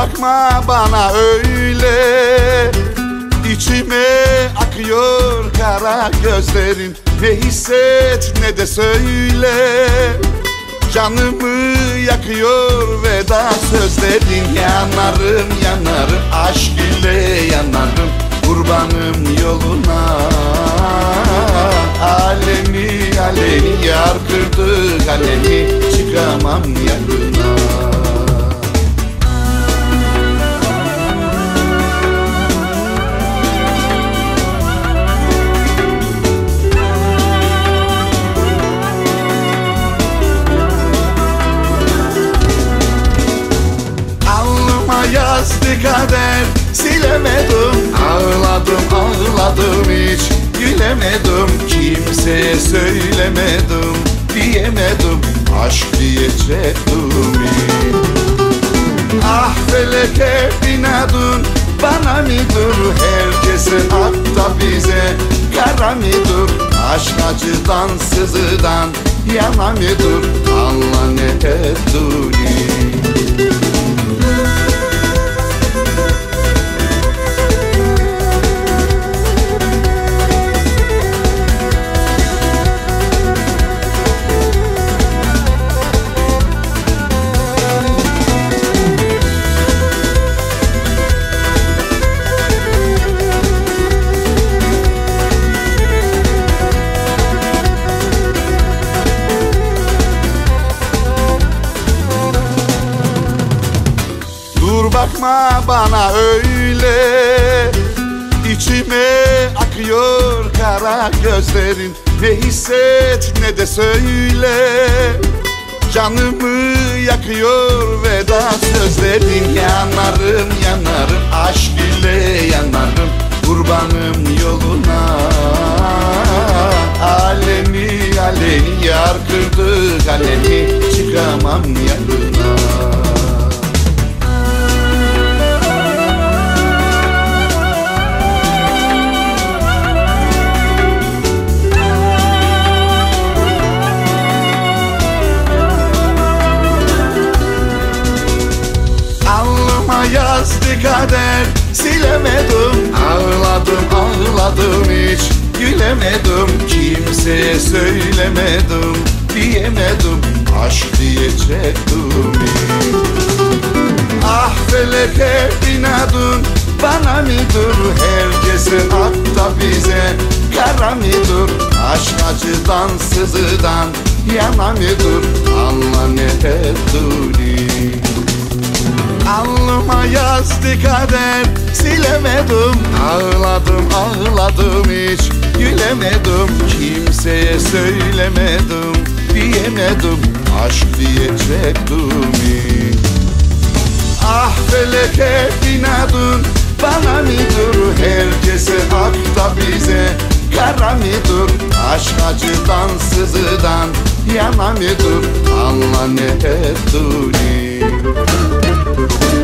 Bakma bana öyle. İçime akıyor kara gözlerin. Ne hisset ne de söyle Canımı yakıyor veda sözlerin. Yanarım yanarım aşk ile yanarım Kurbanım yoluna. Alemi alemi yar kırdı kalemi Çıkamam yanına kader Silemedim. Ağladım ağladım hiç Gülemedim. Kimseye söylemedim Diyemedim. Aşk diyecektim Ah feleke binadın Bana midir? Herkese hatta bize Kara midir? Aşk acıdan sızıdan Yana midir? Allah ne ettiğini bakma bana öyle. İçime akıyor kara gözlerin. Ne hisset ne de söyle. Canımı yakıyor veda sözlerin. Yanarım yanarım aşk ile yanarım. Kurbanım yoluna. Alemi alemi yar kırdı kalemi Çıkamam yanına yazdı kader Silemedim. Ağladım ağladım hiç Gülemedim. Kimseye söylemedim Diyemedim. Aşk diyecektim Ah feleke inadın Bana midir? Herkese hatta bize Kara midir? Aşk acıdan sızıdan Yana midir? Allah ne ettiğini Alnıma yazdı kader Silemedim. Ağladım ağladım hiç Gülemedim. Kimseye söylemedim Diyemedim. Aşk diyecektim Ah feleke inadın Bana midir herkese hak da bize Kara midir aşk acıdan sızıdan Yana midir Allah ne ettiğini Thank you.